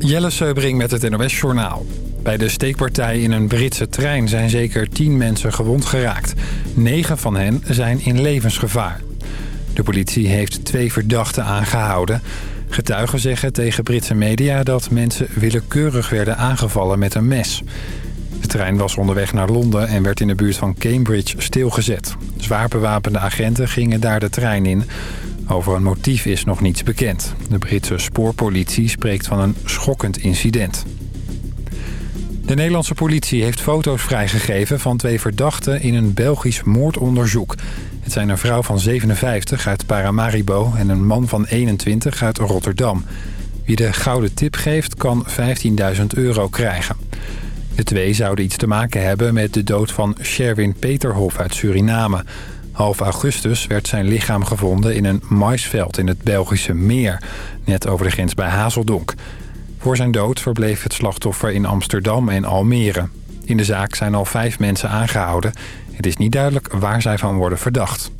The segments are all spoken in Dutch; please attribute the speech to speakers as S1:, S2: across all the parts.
S1: Jelle Seubring met het NOS Journaal. Bij de steekpartij in een Britse trein zijn zeker 10 mensen gewond geraakt. Negen van hen zijn in levensgevaar. De politie heeft twee verdachten aangehouden. Getuigen zeggen tegen Britse media dat mensen willekeurig werden aangevallen met een mes. De trein was onderweg naar Londen en werd in de buurt van Cambridge stilgezet. Zwaar bewapende agenten gingen daar de trein in. Over een motief is nog niets bekend. De Britse spoorpolitie spreekt van een schokkend incident. De Nederlandse politie heeft foto's vrijgegeven van twee verdachten in een Belgisch moordonderzoek. Het zijn een vrouw van 57 uit Paramaribo en een man van 21 uit Rotterdam. Wie de gouden tip geeft kan 15.000 euro krijgen. De twee zouden iets te maken hebben met de dood van Sherwin Peterhof uit Suriname. Half augustus werd zijn lichaam gevonden in een maisveld in het Belgische Meer... net over de grens bij Hazeldonk. Voor zijn dood verbleef het slachtoffer in Amsterdam en Almere. In de zaak zijn al vijf mensen aangehouden. Het is niet duidelijk waar zij van worden verdacht.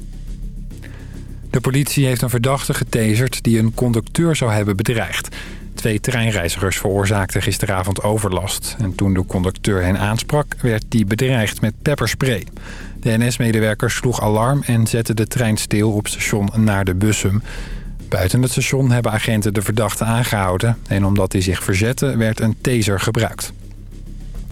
S1: De politie heeft een verdachte getaserd die een conducteur zou hebben bedreigd. Twee treinreizigers veroorzaakten gisteravond overlast. En toen de conducteur hen aansprak, werd die bedreigd met pepperspray. De NS-medewerker sloeg alarm en zette de trein stil op station naar de Bussum. Buiten het station hebben agenten de verdachte aangehouden... en omdat hij zich verzette werd een taser gebruikt.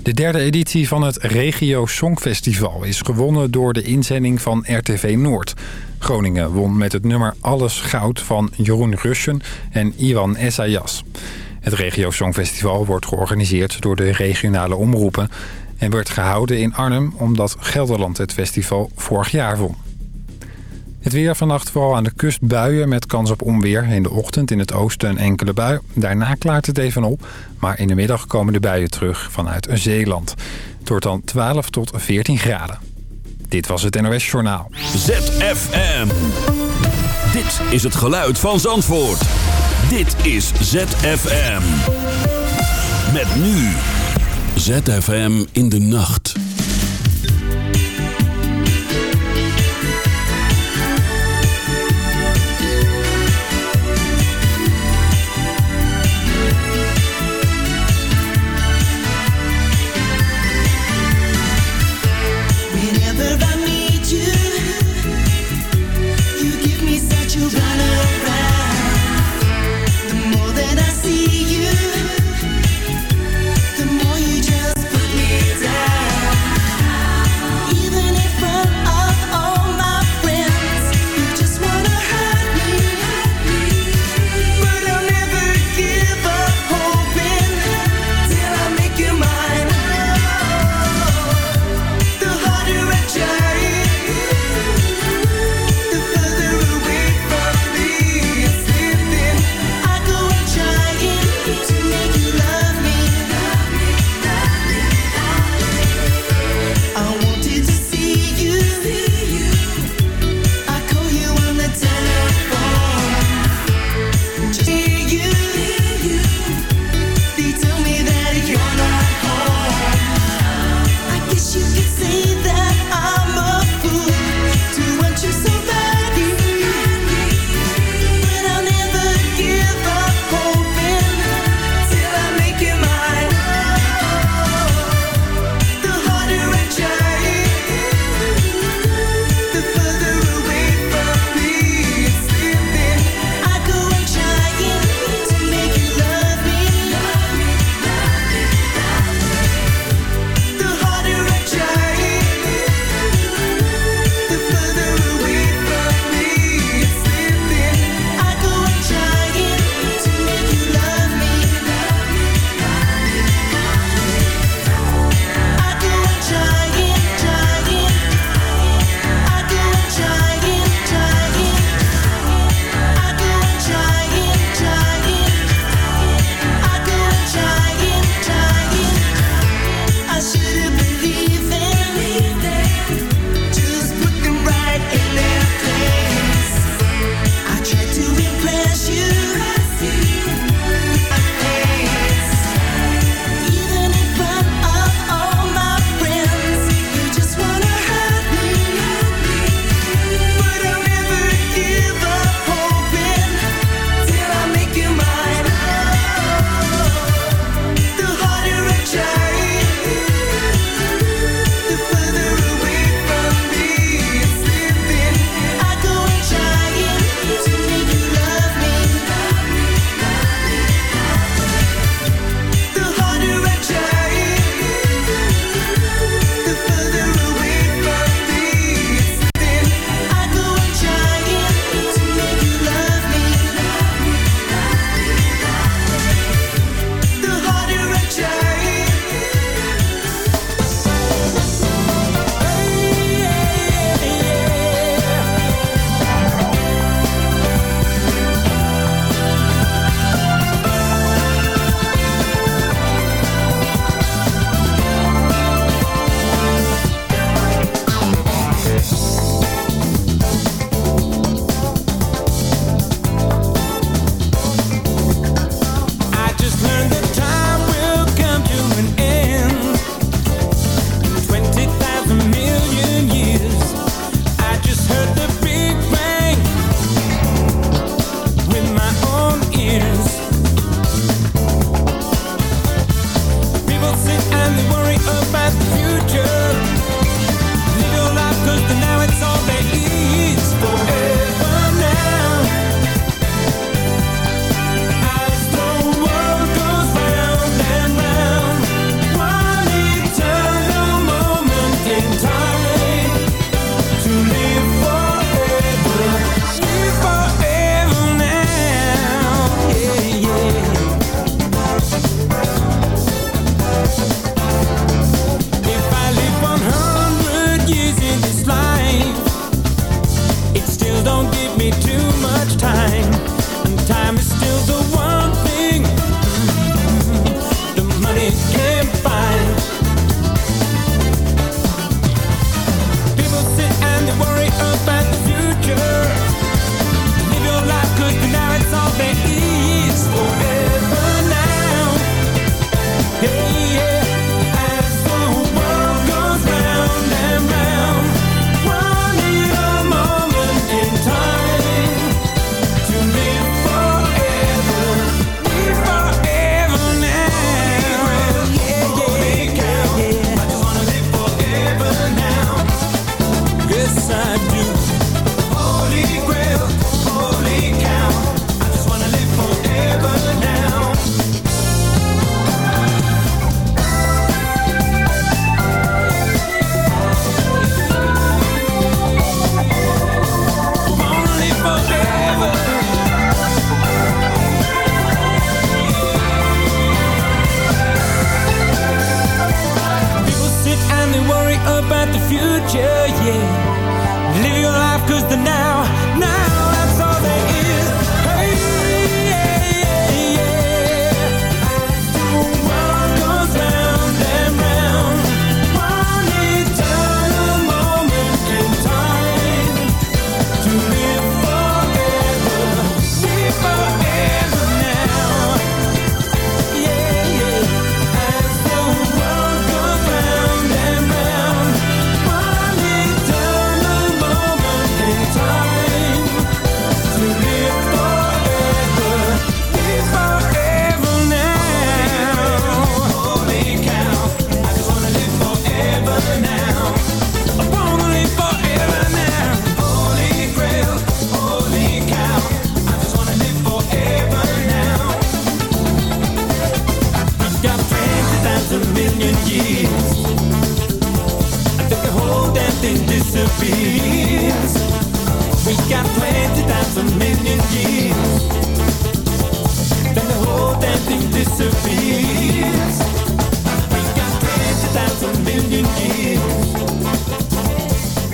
S1: De derde editie van het Regio Songfestival is gewonnen door de inzending van RTV Noord. Groningen won met het nummer Alles Goud van Jeroen Russen en Iwan Essayas. Het Regio Songfestival wordt georganiseerd door de regionale omroepen... en werd gehouden in Arnhem omdat Gelderland het festival vorig jaar won. Het weer vannacht vooral aan de kust buien met kans op onweer. In de ochtend in het oosten een enkele bui. Daarna klaart het even op. Maar in de middag komen de buien terug vanuit Zeeland. Het dan 12 tot 14 graden. Dit was het NOS Journaal.
S2: ZFM. Dit is het geluid van Zandvoort. Dit is ZFM. Met nu. ZFM in de nacht.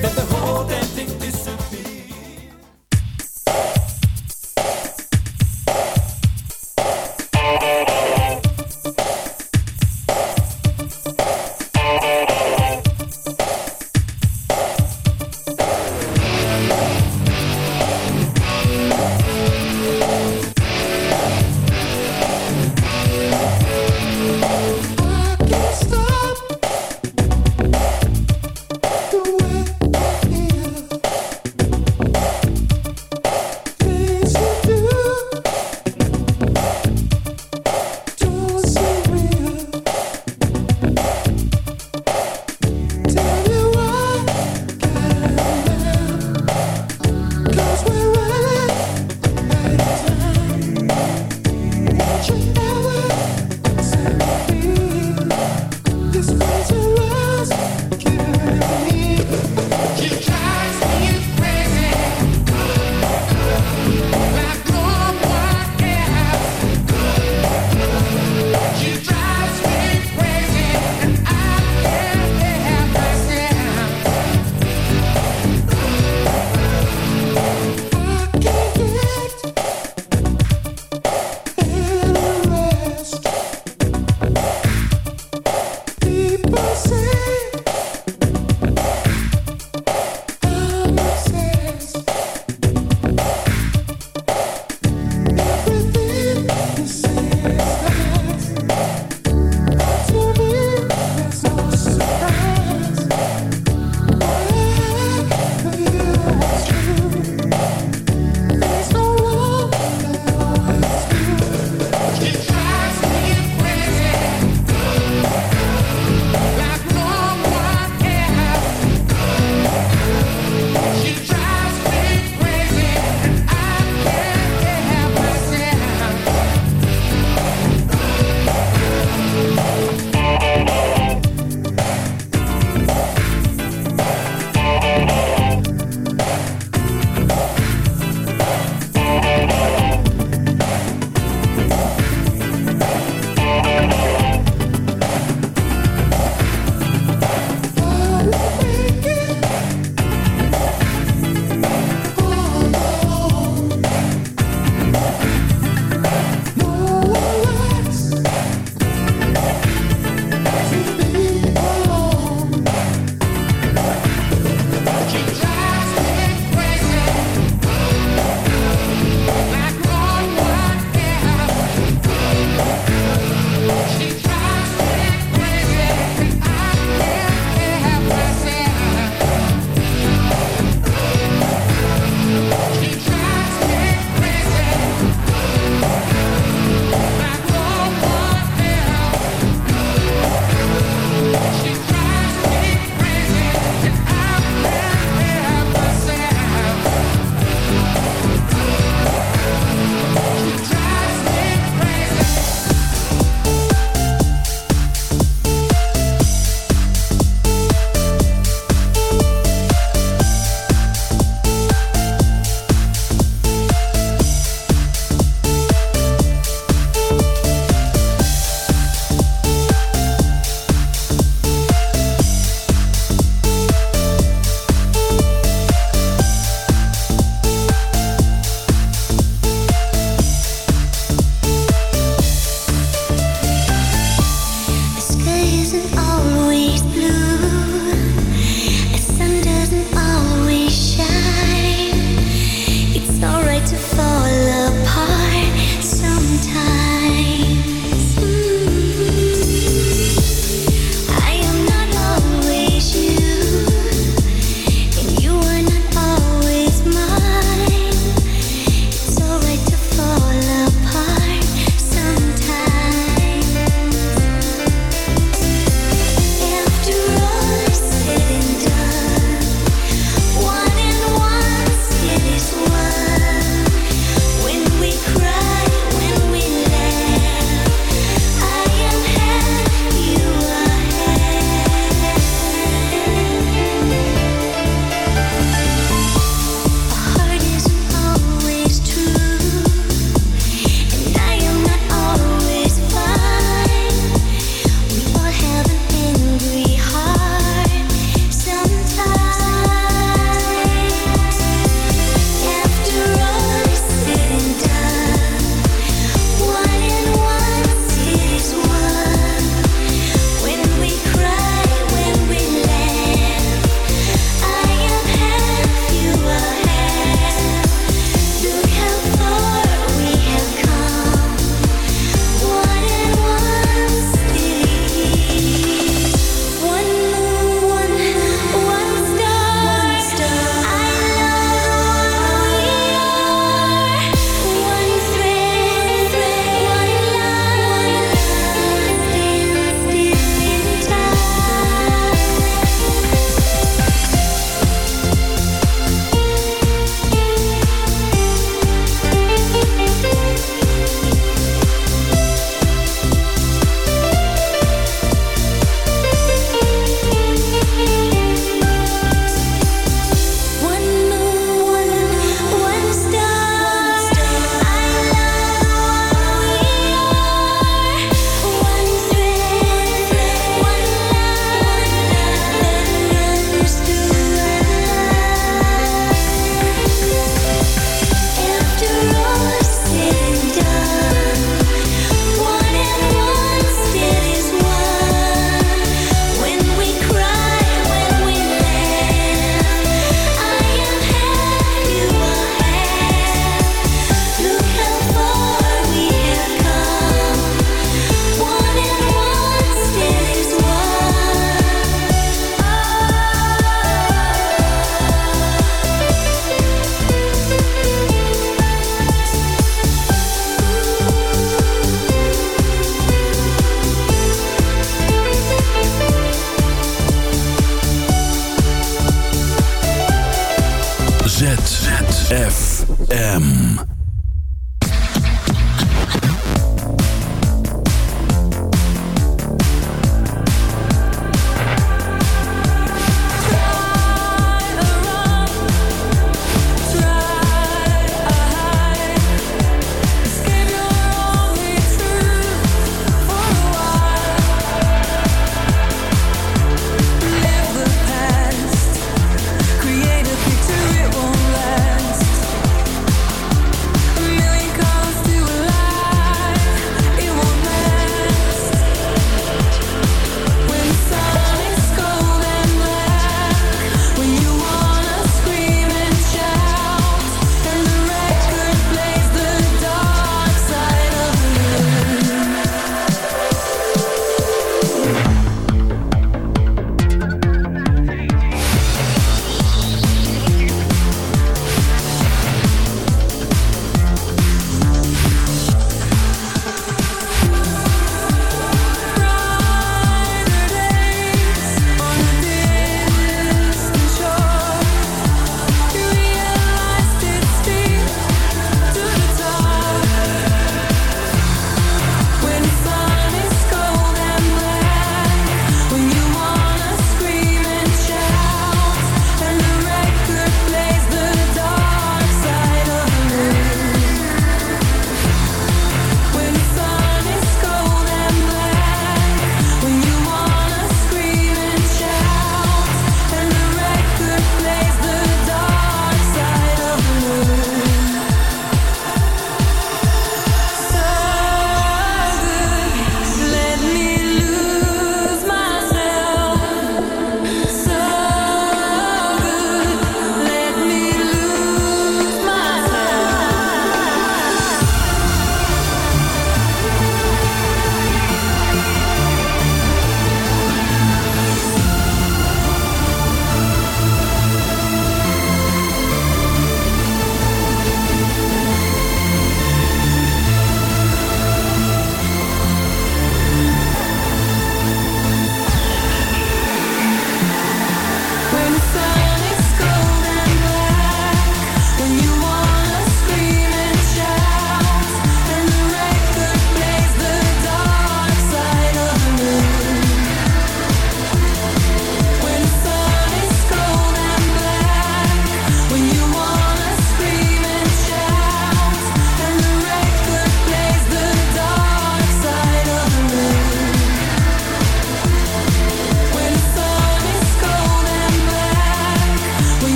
S3: that the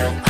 S4: know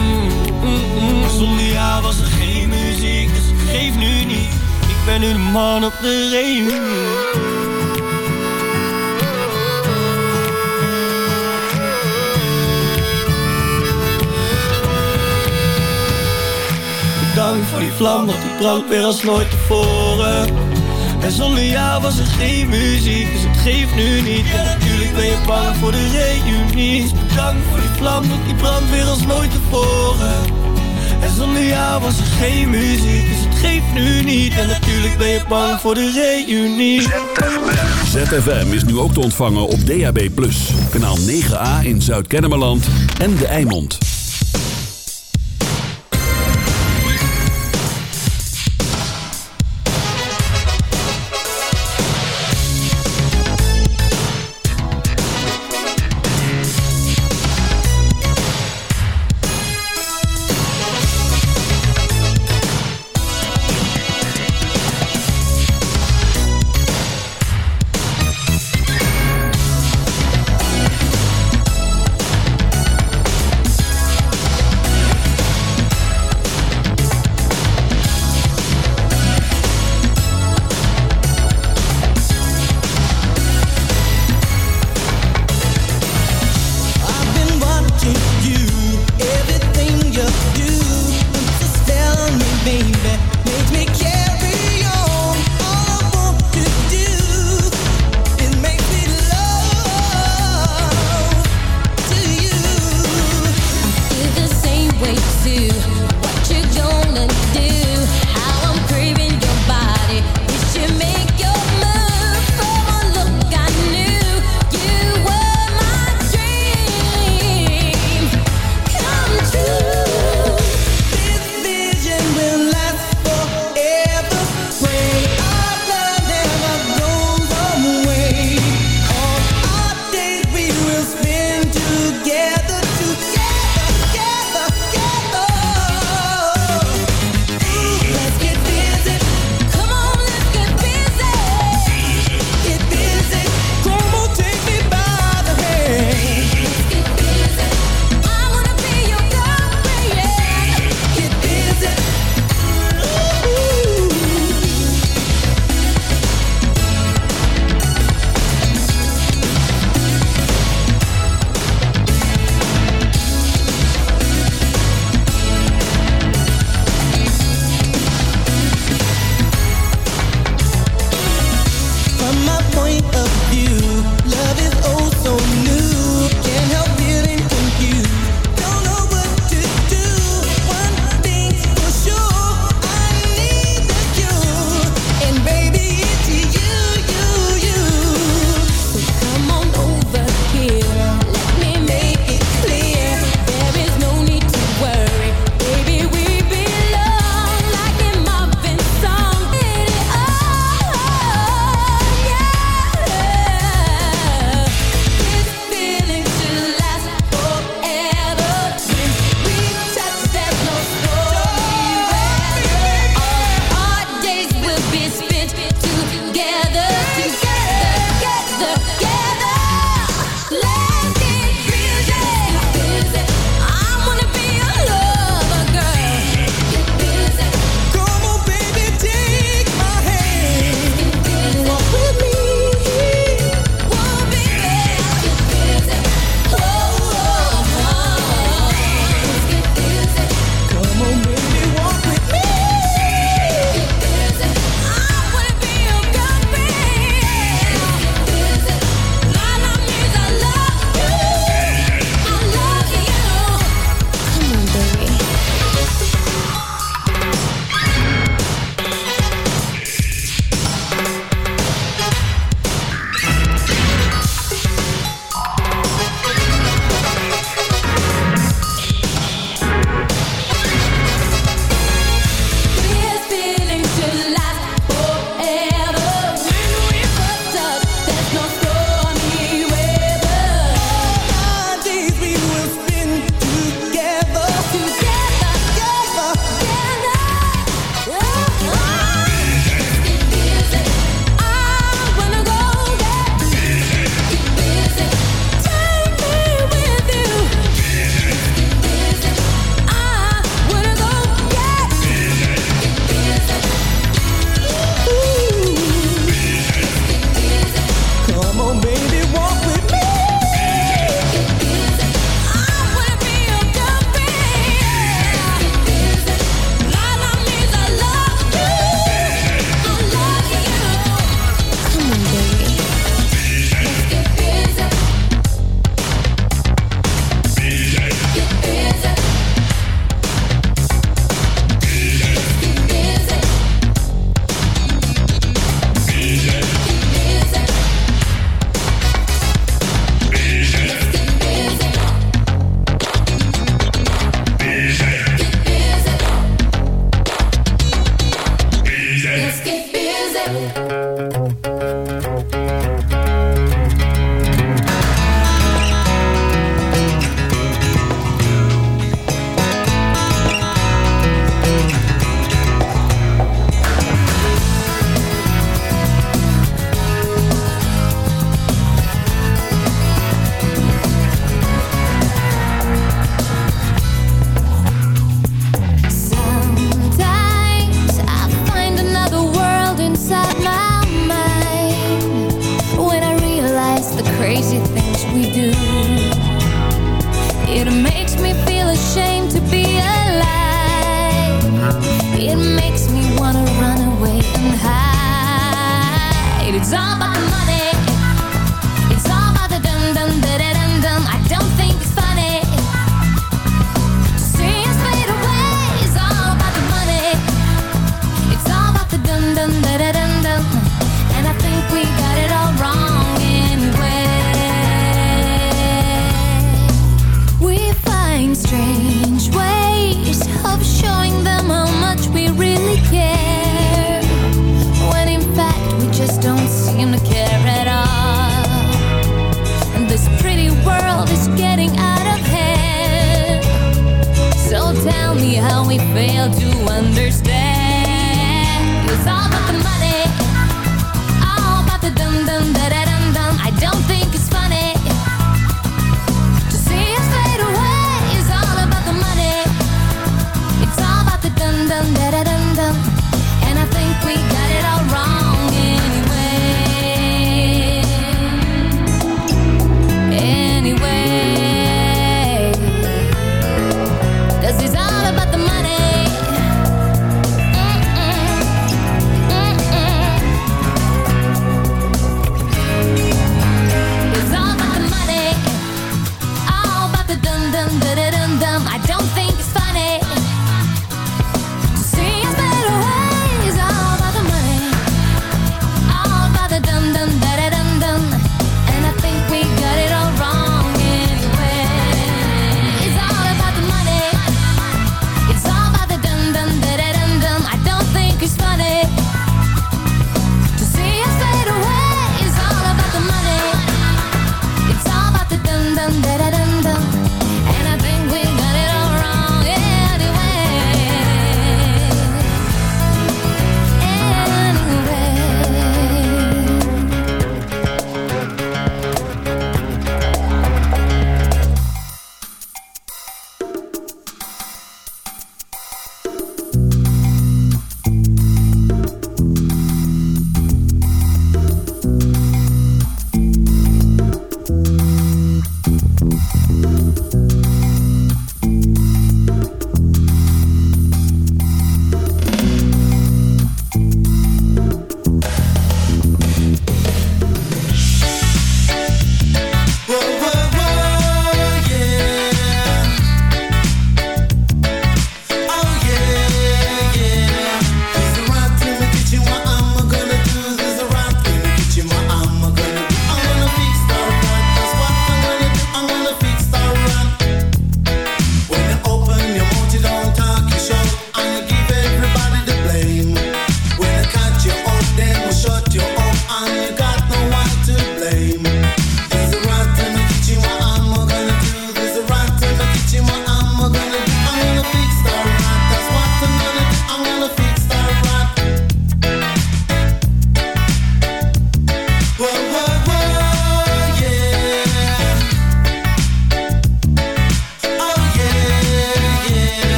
S5: Zonder jou was er geen muziek Dus geeft nu niet. Ik ben nu de man op de reunie. Bedankt voor die vlam, want die brandt weer als nooit tevoren. En zonder jou was er geen muziek, dus het geeft nu niet. En natuurlijk ben je bang voor de reunie. Dus Bedankt voor die vlam, want die brandt weer als nooit tevoren En zonder jou was er geen muziek, dus het geeft nu niet En natuurlijk ben je bang voor de reunie
S2: ZFM is nu ook te ontvangen op DAB+. Kanaal 9A in Zuid-Kennemerland en De Eimond.
S6: what we fail to understand. It's all about the money, all about the dum dum da da dum dum. I don't think it's
S2: fun.